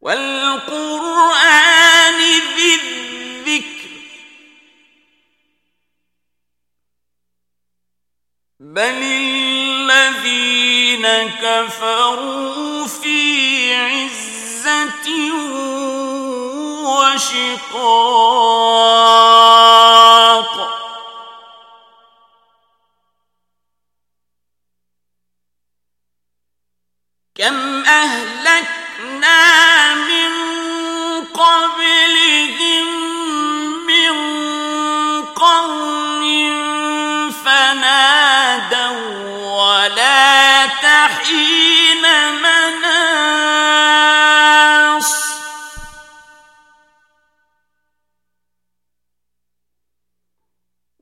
والقرآن ذي الذكر. بل الذين كفروا في عزة وشقاق.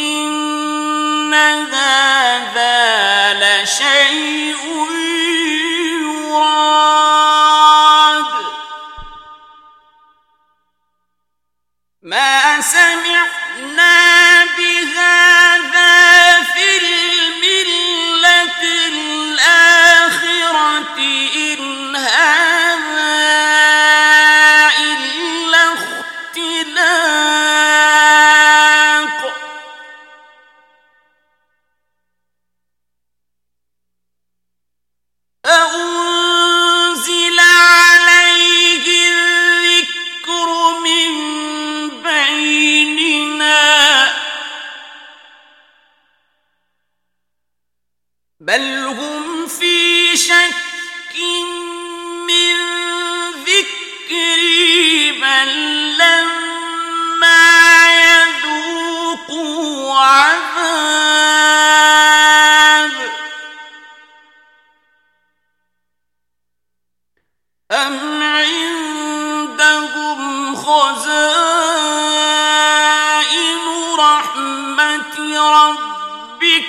إن هذا لشيء بل هم في شك من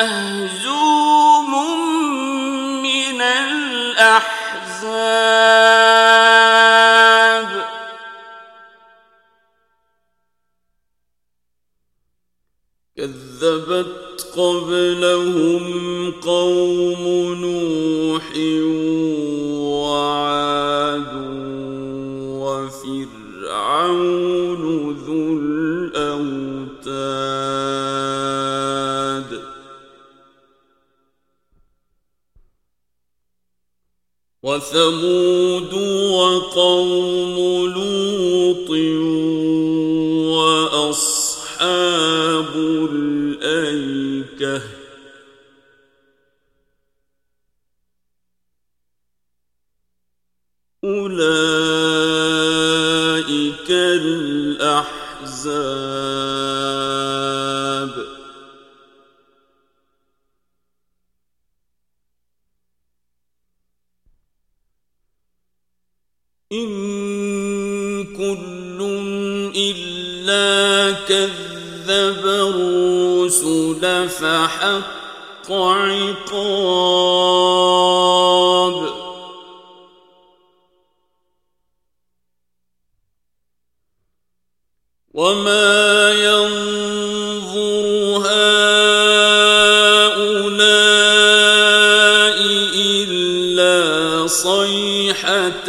مهزوم من الأحزاب كذبت قبلهم قوم نوح وعاد وثمود وقوم لوط وأصحاب الأيكة إلا كذب الرسل فحق عقاب وما ينظر هؤلاء إلا صيحة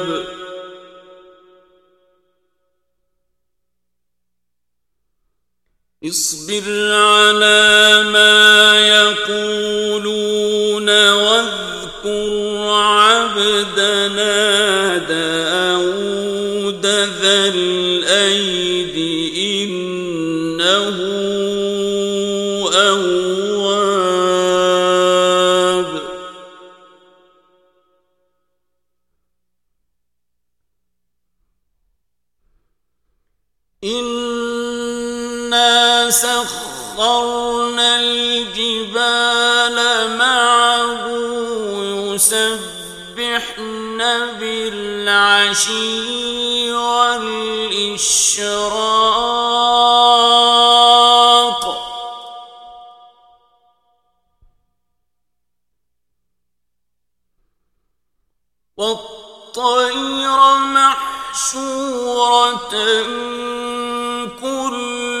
اصبر على ما يقولون واذكر عبدنا داود ذا الأيد إنه أول سخرنا الجبال معه يسبحن بالعشي والإشراق. والطير محشورة كل